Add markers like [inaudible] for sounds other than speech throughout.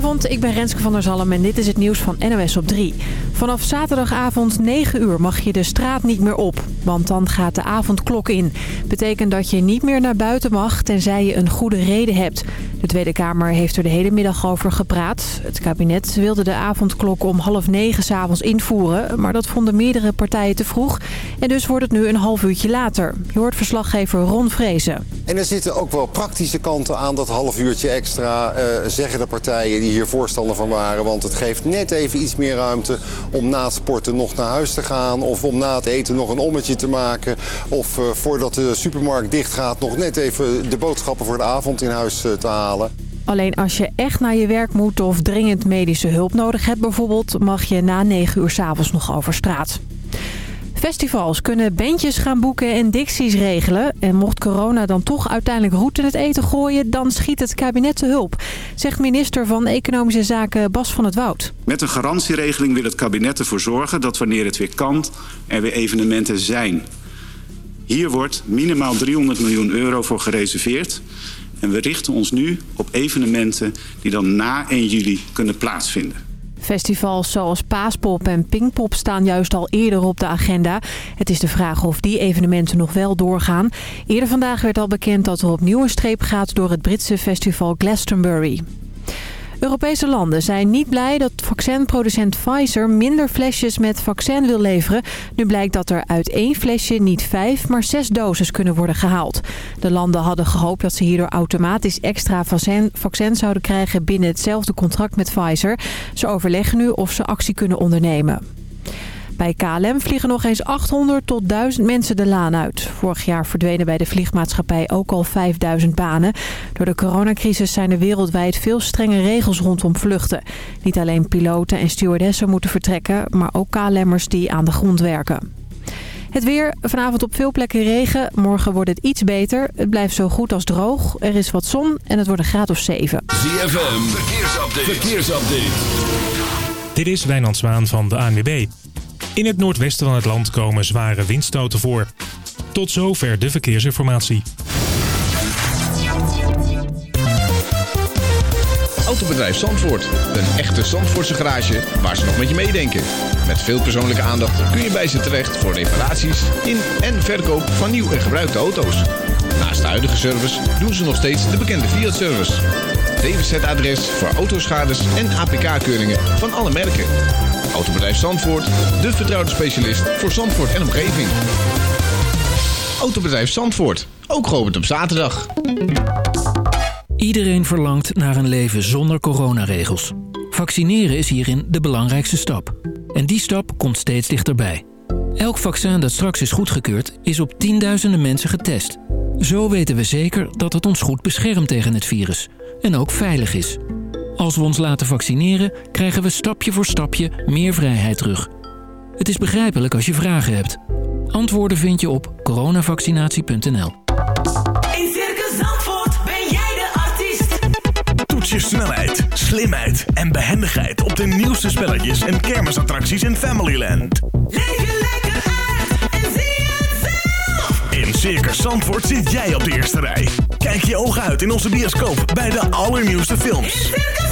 Goedenavond, ik ben Renske van der Zalm en dit is het nieuws van NOS op 3. Vanaf zaterdagavond 9 uur mag je de straat niet meer op, want dan gaat de avondklok in. Betekent dat je niet meer naar buiten mag, tenzij je een goede reden hebt. De Tweede Kamer heeft er de hele middag over gepraat. Het kabinet wilde de avondklok om half negen s'avonds invoeren, maar dat vonden meerdere partijen te vroeg. En dus wordt het nu een half uurtje later. Je hoort verslaggever Ron Vrezen. En er zitten ook wel praktische kanten aan dat half uurtje extra, uh, zeggen de partijen die hier voorstander van waren. Want het geeft net even iets meer ruimte om na het sporten nog naar huis te gaan. Of om na het eten nog een ommetje te maken. Of uh, voordat de supermarkt dicht gaat nog net even de boodschappen voor de avond in huis uh, te halen. Alleen als je echt naar je werk moet of dringend medische hulp nodig hebt bijvoorbeeld... mag je na 9 uur s'avonds nog over straat. Festivals kunnen bandjes gaan boeken en dicties regelen. En mocht corona dan toch uiteindelijk roet in het eten gooien... dan schiet het kabinet te hulp, zegt minister van Economische Zaken Bas van het Woud. Met een garantieregeling wil het kabinet ervoor zorgen dat wanneer het weer kan... er weer evenementen zijn. Hier wordt minimaal 300 miljoen euro voor gereserveerd... En we richten ons nu op evenementen die dan na 1 juli kunnen plaatsvinden. Festivals zoals Paaspop en Pinkpop staan juist al eerder op de agenda. Het is de vraag of die evenementen nog wel doorgaan. Eerder vandaag werd al bekend dat er opnieuw een streep gaat door het Britse festival Glastonbury. Europese landen zijn niet blij dat vaccinproducent Pfizer minder flesjes met vaccin wil leveren. Nu blijkt dat er uit één flesje niet vijf, maar zes doses kunnen worden gehaald. De landen hadden gehoopt dat ze hierdoor automatisch extra vaccin, vaccin zouden krijgen binnen hetzelfde contract met Pfizer. Ze overleggen nu of ze actie kunnen ondernemen. Bij KLM vliegen nog eens 800 tot 1000 mensen de laan uit. Vorig jaar verdwenen bij de vliegmaatschappij ook al 5000 banen. Door de coronacrisis zijn er wereldwijd veel strenge regels rondom vluchten. Niet alleen piloten en stewardessen moeten vertrekken, maar ook KLM'ers die aan de grond werken. Het weer, vanavond op veel plekken regen. Morgen wordt het iets beter. Het blijft zo goed als droog. Er is wat zon en het wordt een graad of 7. ZFM, verkeersupdate. verkeersupdate. Dit is Wijnand Zwaan van de ANWB. In het noordwesten van het land komen zware windstoten voor. Tot zover de verkeersinformatie. Autobedrijf Zandvoort. Een echte Zandvoortse garage waar ze nog met je meedenken. Met veel persoonlijke aandacht kun je bij ze terecht voor reparaties in en verkoop van nieuw en gebruikte auto's. Naast de huidige service doen ze nog steeds de bekende Fiat-service. DWZ-adres voor autoschades en APK-keuringen van alle merken. Autobedrijf Zandvoort, de vertrouwde specialist voor Zandvoort en omgeving. Autobedrijf Zandvoort, ook geopend op zaterdag. Iedereen verlangt naar een leven zonder coronaregels. Vaccineren is hierin de belangrijkste stap. En die stap komt steeds dichterbij. Elk vaccin dat straks is goedgekeurd is op tienduizenden mensen getest. Zo weten we zeker dat het ons goed beschermt tegen het virus. En ook veilig is. Als we ons laten vaccineren, krijgen we stapje voor stapje meer vrijheid terug. Het is begrijpelijk als je vragen hebt. Antwoorden vind je op coronavaccinatie.nl. In Circus Zandvoort ben jij de artiest. Toets je snelheid, slimheid en behendigheid op de nieuwste spelletjes en kermisattracties in Familyland. Leef je lekker uit en zie het zelf. In Circus Zandvoort zit jij op de eerste rij. Kijk je ogen uit in onze bioscoop bij de allernieuwste films. In Circus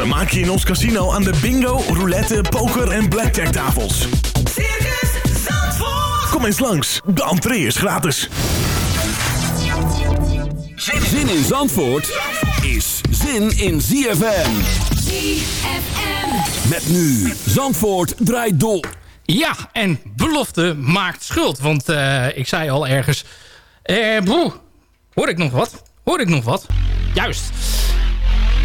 Vermaak je in ons casino aan de bingo, roulette, poker en blackjack tafels. Circus Zandvoort. Kom eens langs, de entree is gratis. Zin in Zandvoort is zin in ZFM. ZFM. Met nu Zandvoort draait door. Ja, en belofte maakt schuld. Want eh, ik zei al ergens... Eh, broe, hoor ik nog wat? Hoor ik nog wat? Juist.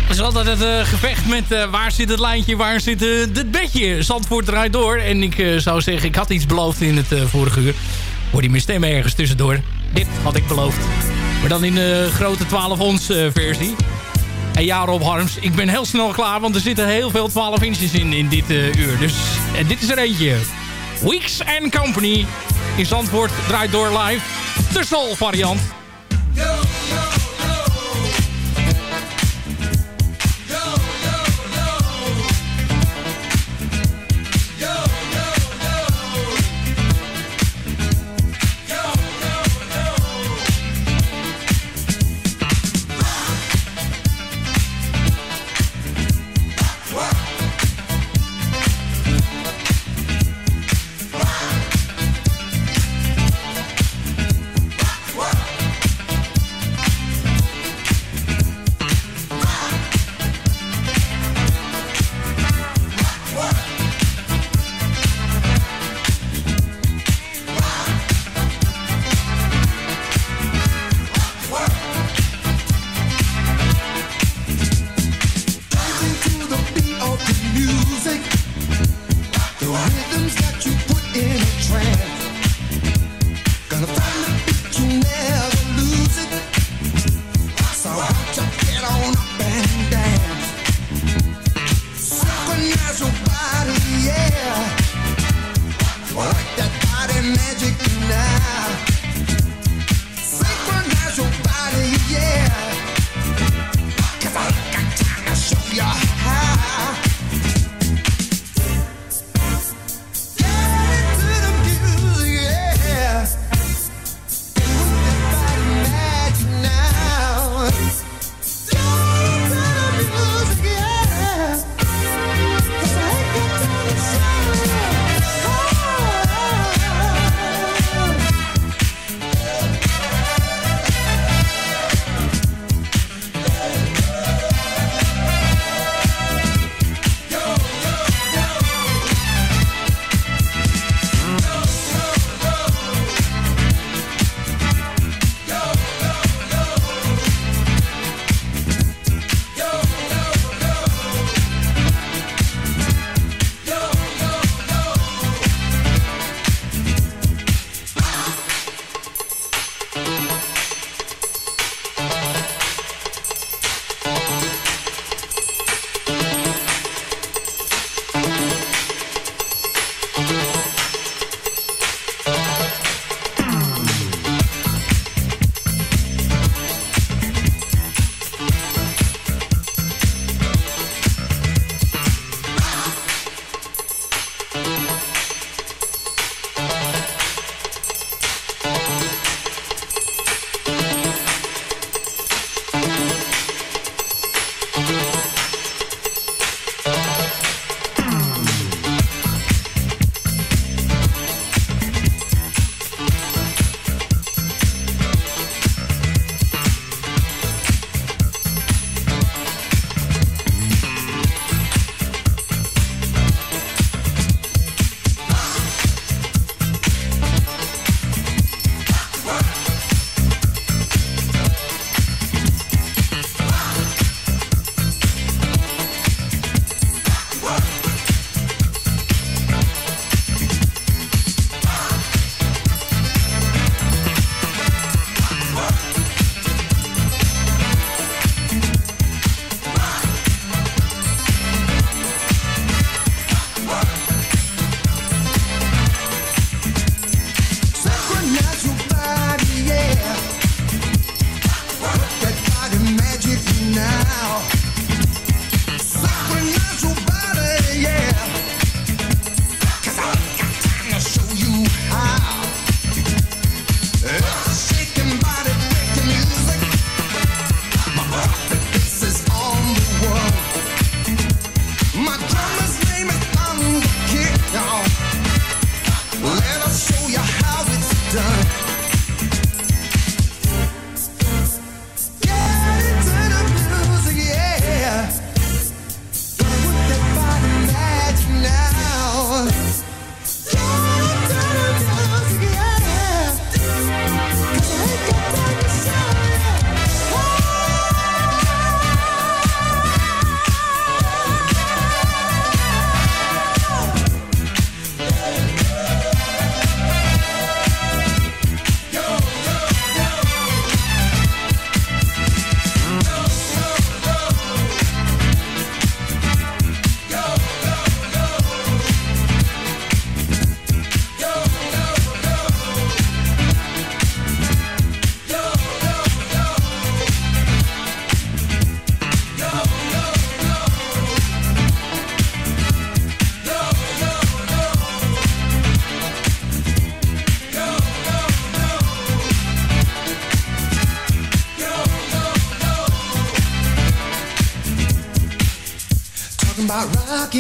Het is altijd het eh, gevecht met eh, waar zit het lijntje, waar zit eh, het bedje. Zandvoort draait door. En ik zou zeggen, ik had iets beloofd in het vorige uur. Hoor die mijn stem ergens tussendoor. Dit had ik beloofd. Maar dan in de grote 12 ons versie. En ja, Rob Harms, ik ben heel snel klaar, want er zitten heel veel 12 inches in, in dit uur. Dus dit is er eentje. Weeks and Company in Zandvoort draait door live. De Soul variant. That you put in a trance.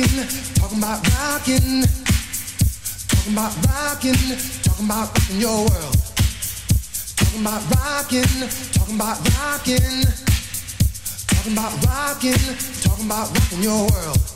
Rocking, talking about rocking, talking about rocking, talking about rocking your world. Talking about rocking, talking about rocking, talking about rocking, talking about rocking your world.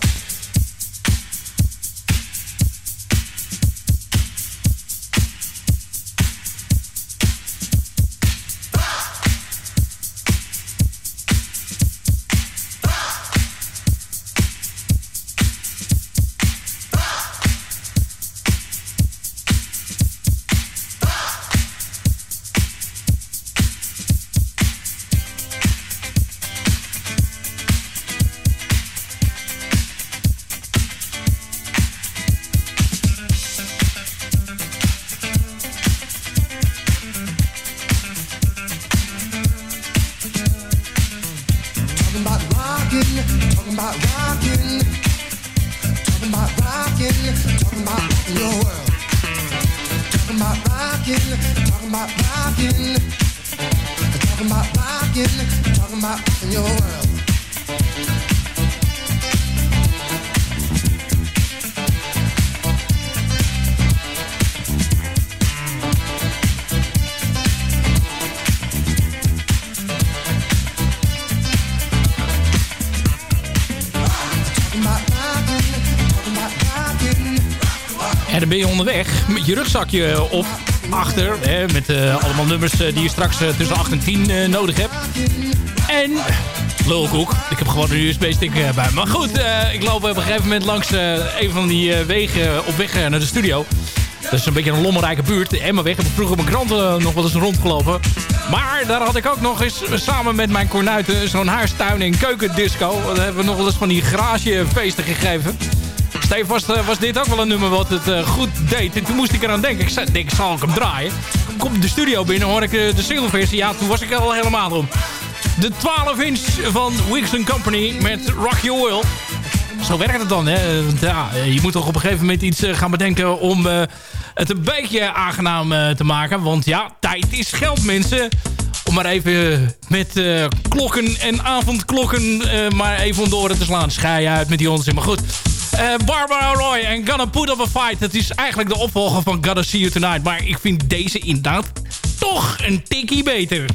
Ben je onderweg met je rugzakje op, achter. Hè, met eh, allemaal nummers eh, die je straks eh, tussen 8 en 10 eh, nodig hebt. En lulkoek. Ik heb gewoon een USB-stick bij me. Maar goed, eh, ik loop op een gegeven moment langs eh, een van die eh, wegen op weg eh, naar de studio. Dat is een beetje een lommerrijke buurt. Emmaweg heb ik vroeger mijn kranten nog wel eens rondgelopen. Maar daar had ik ook nog eens samen met mijn kornuiten zo'n huistuin- en keukendisco. Daar hebben we nog wel eens van die garagefeesten gegeven. Steve, was, eh, was dit ook wel een nummer wat het eh, goed deed? En toen moest ik eraan denken. Ik zei, denk, zal ik hem draaien? Kom de studio binnen, hoor ik eh, de singleversie. Ja, toen was ik er al helemaal om. De 12 inch van Wix Company met Rock Your. Zo werkt het dan, hè? Ja, je moet toch op een gegeven moment iets eh, gaan bedenken om eh, het een beetje aangenaam eh, te maken. Want ja, tijd is geld, mensen. Om maar even met klokken en avondklokken maar even om oren te slaan. Schij uit met die onzin, maar goed. Barbara Roy en Gonna Put Up A Fight. Dat is eigenlijk de opvolger van Gotta See You Tonight. Maar ik vind deze inderdaad toch een tikkie beter.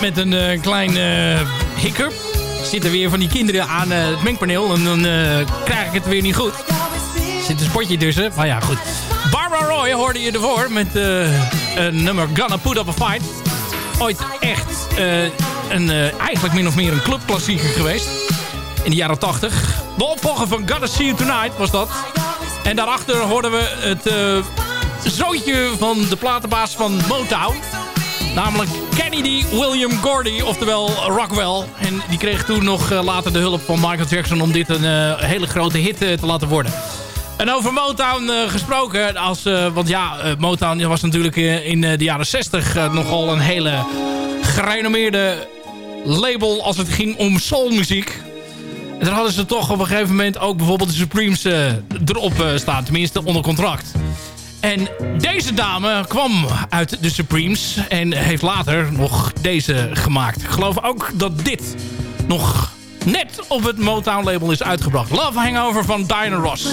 Met een eh, klein eh, hiccup. Zitten weer van die kinderen aan eh, het mengpaneel. En dan krijg ik het weer niet goed. Zit een spotje tussen. Maar ja, goed. Barbara Roy hoorde je ervoor. Met een nummer Gonna Put Up A Fight. Ooit echt een, eigenlijk min of meer een clubklassieker geweest. In de jaren 80. De opvolger van Gotta See You Tonight was dat. En daarachter hoorden we het zoontje van de platenbaas van Motown. Namelijk Kennedy William Gordy, oftewel Rockwell. En die kreeg toen nog eh, later de hulp van Michael Jackson... om dit een eh, hele grote hit eh, te laten worden. En over Motown gesproken, als, want ja, Motown was natuurlijk in de jaren 60 eh, nogal een hele gerenommeerde label als het ging om soulmuziek. En daar hadden ze toch op een gegeven moment ook bijvoorbeeld de Supremes erop staan. Tenminste onder contract. En deze dame kwam uit de Supremes en heeft later nog deze gemaakt. Ik geloof ook dat dit nog net op het Motown label is uitgebracht. Love Hangover van Diana Ross.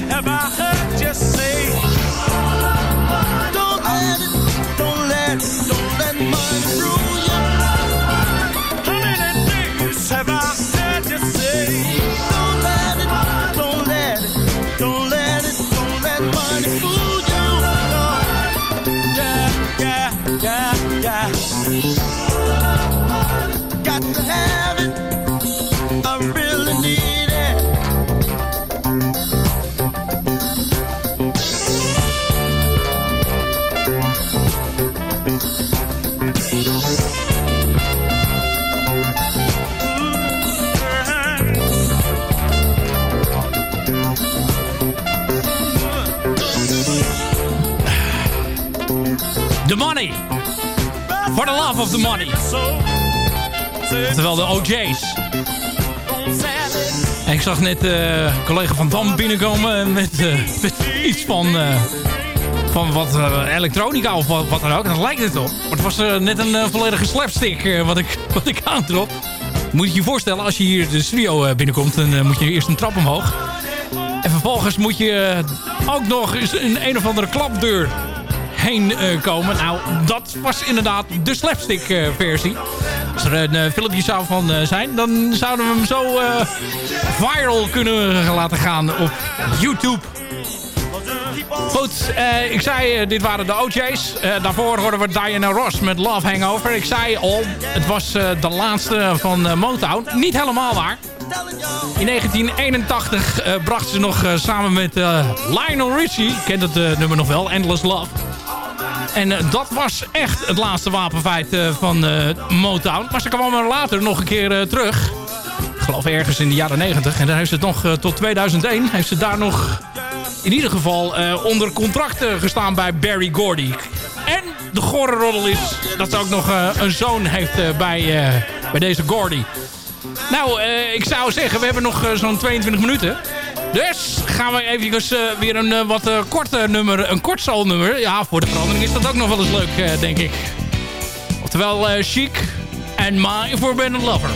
have I heard you say? Of the money. Terwijl de OJ's. En ik zag net eh collega Van Dam binnenkomen met, eh, iets van, eh, van wat elektronica of wat, dan ook. Dat lijkt het op. Maar het was net een volledige slapstick wat, ik, [laughs] wat ik aantrok. Moet je je voorstellen, als je hier de studio binnenkomt... dan moet je eerst een trap omhoog. En vervolgens moet je ook nog eens een een of andere klapdeur heen eh, komen. Nou, dat was inderdaad de slapstick eh, versie. Als er een eh, filmpje zou van zijn, dan zouden we hem zo viral kunnen laten gaan op YouTube. Goed, ik zei, dit waren de OJ's. Daarvoor hoorden we Diana Ross met Love Hangover. Ik zei al, het was de laatste van Motown. Niet helemaal waar. In 1981 eh, bracht ze nog samen met Lionel Richie, kent het nummer nog wel, Endless Love. En eh, dat was echt het laatste wapenfeit eh, van eh, Motown. Maar ze kwam er later nog een keer terug. Ik geloof ergens in de jaren 90. En dan heeft ze nog tot 2001 heeft ze daar nog in ieder geval onder contract gestaan bij Barry Gordy. En de gore is dat ze ook nog een zoon heeft bij, bij deze Gordy. Nou, ik zou zeggen, we hebben nog zo'n 22 minuten. Dus gaan we even eh, weer een eh, wat eh, korter nummer, een kort nummer. Ja, voor de verandering is dat ook nog wel eens leuk, denk ik. Oftewel Chic en My Forbidden Lover.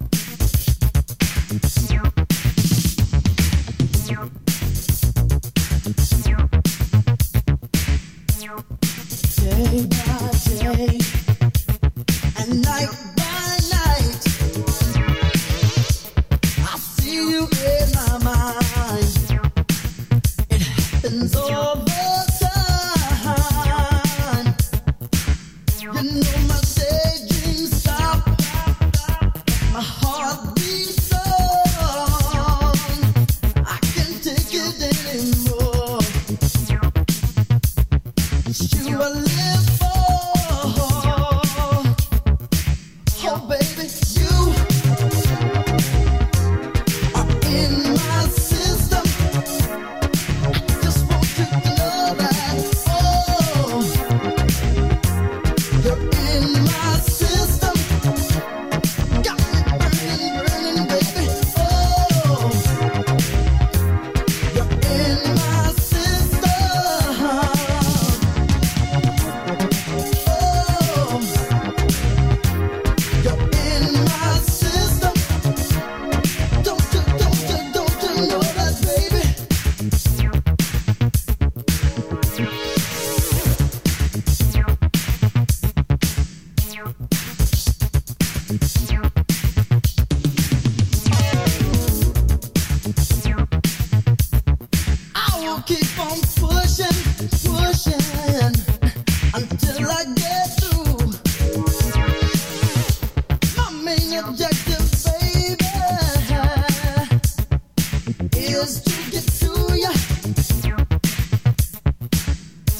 Mm-hmm.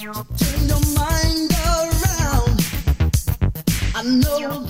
Turn your mind around. I know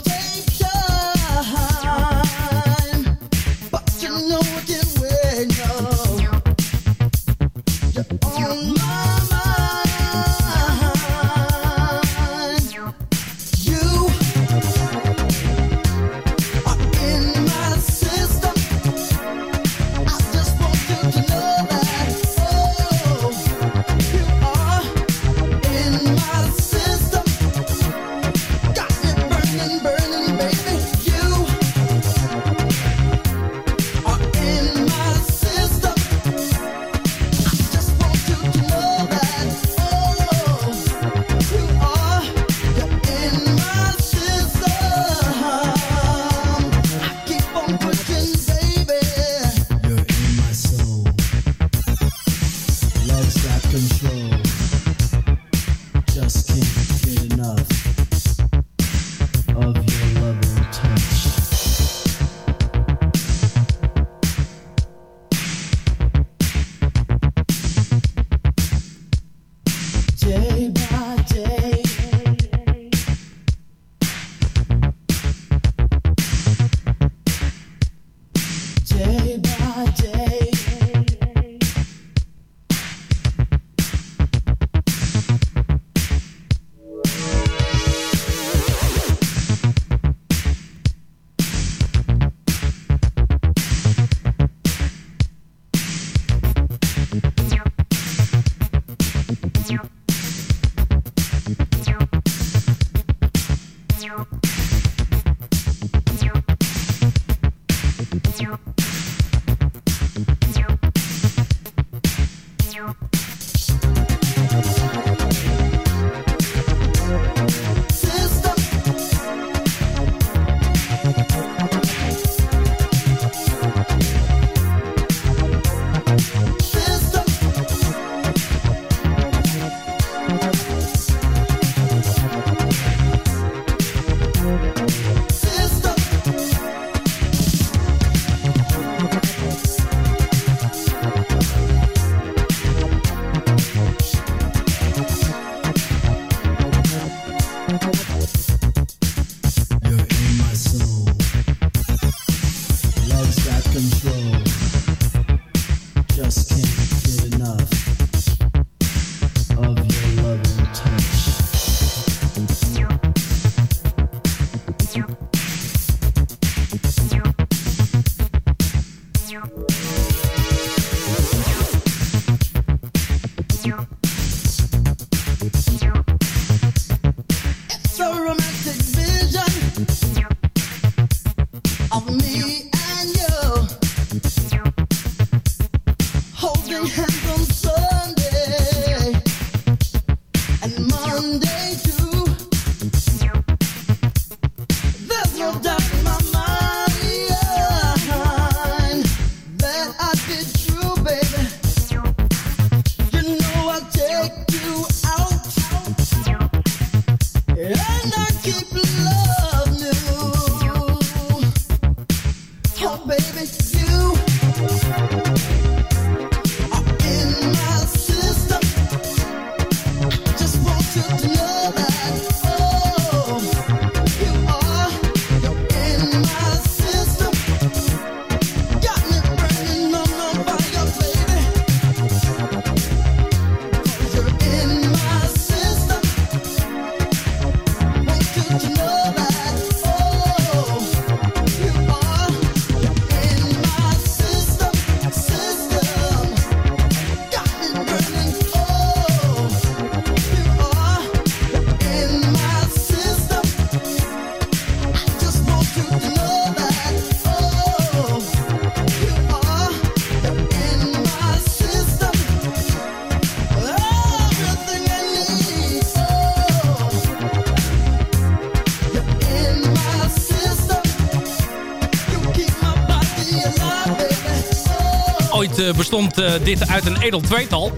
bestond eh, dit uit een edel tweetal.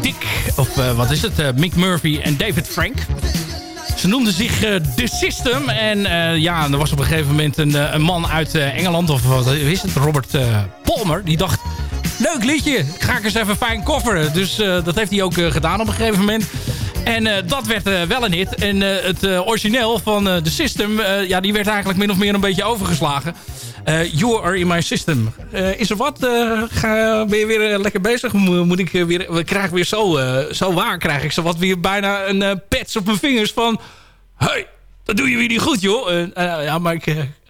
Dick, of eh, wat is het, eh, Mick Murphy en David Frank. Ze noemden zich The System. En ja, er was op een gegeven moment een, een man uit Engeland, of wat is het, Robert Palmer, die dacht... Leuk liedje, ga ik eens even fijn kofferen. Dus dat heeft hij ook gedaan op een gegeven moment. En dat werd wel een hit. En het origineel van The System, ja, die werd eigenlijk min of meer een beetje overgeslagen. Eh, you are in my system. Eh, is er wat? Eh, ga, ben je weer lekker bezig? Mo- Moet ik weer, we krijgen weer zo, zo waar, krijg ik zo wat weer bijna een pets op mijn vingers van... Hey, dat doe je weer niet goed, joh. Ja, maar ik,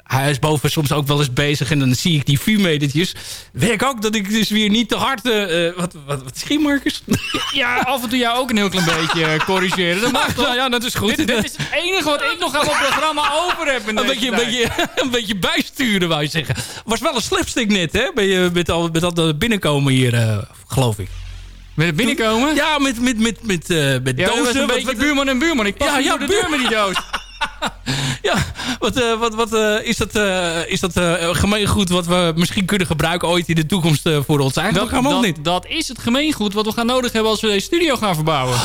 hij is boven soms ook wel eens bezig en dan zie ik die vuurmetertjes. Werk ook dat ik dus weer niet te hard... eh, eh, wat, wat, wat Marcus? Ja, af en toe jou ook een heel klein beetje eh, corrigeren. Dat mag toch? Nou [laughs] ja, dat is goed. Dit, dit is het enige wat ik nog aan het programma over heb. Een beetje, een, beetje, [laughs] een beetje bijsturen, wou je zeggen. Was wel een slipstick net, hè? Ben je met, al, met dat binnenkomen hier, geloof ik. Met het binnenkomen? Ja, met, met, met, met, eh, met Ja, dozen. was een Wat- beetje wat- buurman en buurman. Ik pas Ja, ja, de deur met die doos. [laughs] Ja, wat, eh, wat, wat eh, is dat, eh, is dat gemeengoed wat we misschien kunnen gebruiken ooit in de toekomst voor ons eigen Dat, programma of dat, niet? dat is het gemeengoed wat we gaan nodig hebben als we deze studio gaan verbouwen.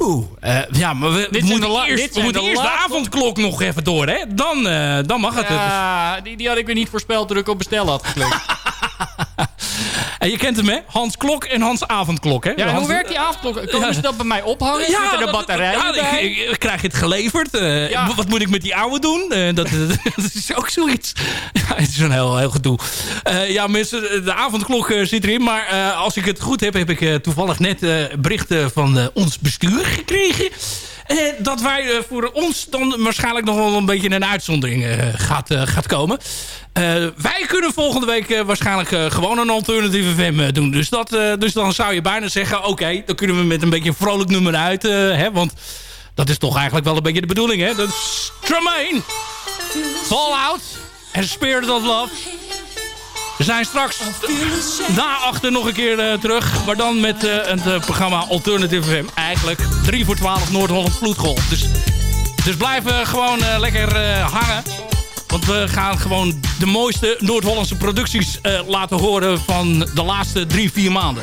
Oh, ja, maar we, Dit moeten de eerst, dit we moeten de eerst de avondklok nog even door, hè? Dan, dan mag het. Ja, die, die had ik weer niet voorspeld toen ik op bestellen had geklikt. En je kent hem, hè? Hans Klok en Hans Avondklok, hè? Ja, Hans- hoe werkt die avondklok? Komen Ja. ze dat bij mij ophangen? Zitten er dat- batterijen ja, ik, krijg het geleverd. Eh, Ja. Wat moet ik met die oude doen? Eh, dat, dat [laughs] is ook zoiets. [laughs] Ja, het is een heel, heel gedoe. Eh, ja, mensen, de avondklok zit erin. Maar als ik het goed heb, heb ik toevallig net berichten van ons bestuur gekregen. Eh, dat wij eh, voor ons dan waarschijnlijk nog wel een beetje een uitzondering eh, gaat, gaat komen. Wij kunnen volgende week waarschijnlijk gewoon een alternatieve eh, doen. Dus, dat, dus dan zou je bijna zeggen... oké, dan kunnen we met een beetje een vrolijk nummer uit. hè, want dat is toch eigenlijk wel een beetje de bedoeling. Hè? Dat is Tremaine, Fallout en Spirit of Love. We zijn straks na achter nog een keer eh, terug. Maar dan met eh, het eh, programma Alternative FM. Eigenlijk 3 voor 12 Noord-Holland Vloedgolf. Dus, dus blijf gewoon lekker hangen. Want we gaan gewoon de mooiste Noord-Hollandse producties laten horen van de laatste drie, vier maanden.